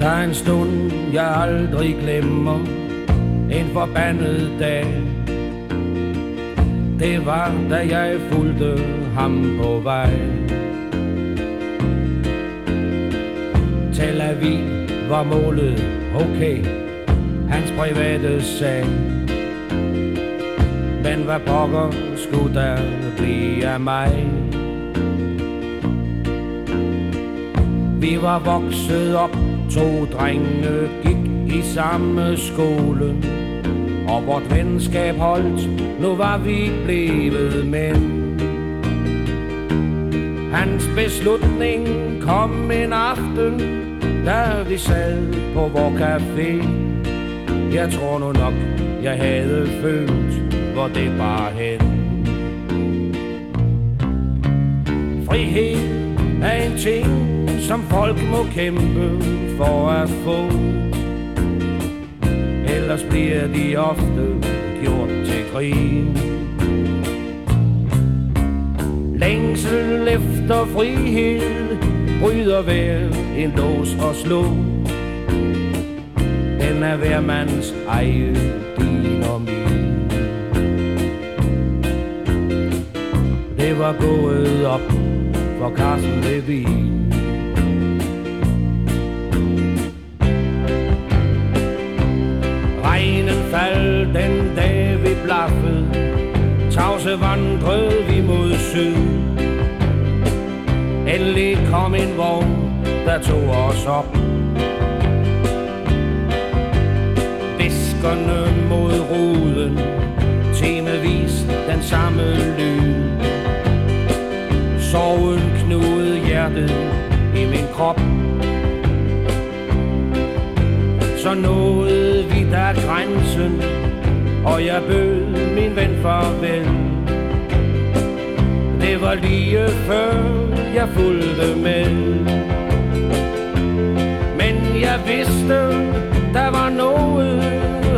Der er en stund, jeg aldrig glemmer. En forbandet dag. Det var, da jeg fulgte ham på vej. Tel Aviv var målet, okay. Hans private sag. Men hvad pokker skulle der blive af mig? Vi var vokset op, to drenge gik i samme skole. Og vort venskab holdt, nu var vi blevet mænd. Hans beslutning kom en aften, da vi sad på vor café. Jeg tror nu nok, jeg havde følt, hvor det var hen. Frihed er en ting, som folk må kæmpe for at få. Ellers bliver de ofte gjort til grin. Længsel efter frihed bryder hver en lås og slå. Den er hver mands eje, din og min. Det var gået op for Carsten Levin. Vi blaffede Tavse vandrede vi mod syd. Endelig kom en vogn, der tog os op. Viskerne mod ruden Temevis den samme lyd Sorgen knudede hjertet i min krop. Så nåede vi der grænsen og jeg bød min ven farvel. Det var lige før jeg fulgte med. Men jeg vidste, der var noget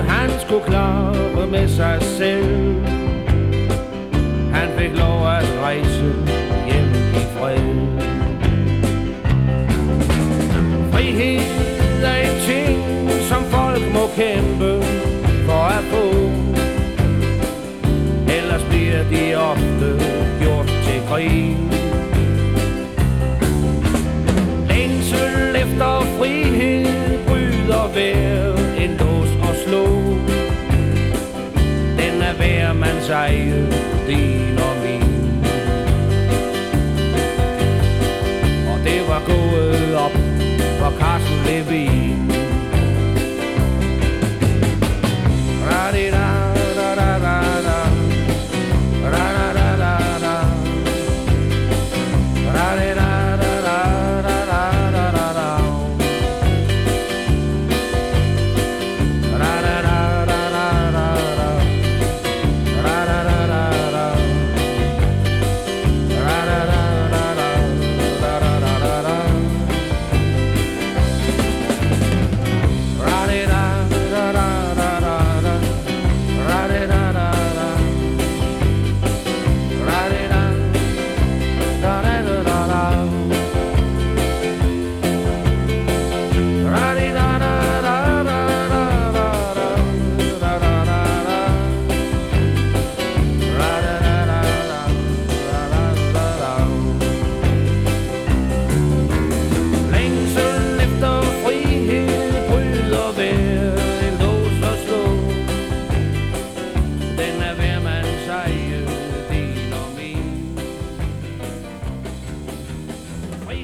Han skulle klare med sig selv. Han fik lov at rejse hjem i fred. Frihed er en ting, som folk må kæmpe til Længsel efter frihed bryder hver en lås og slå. Den er hver mands eget del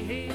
Hey.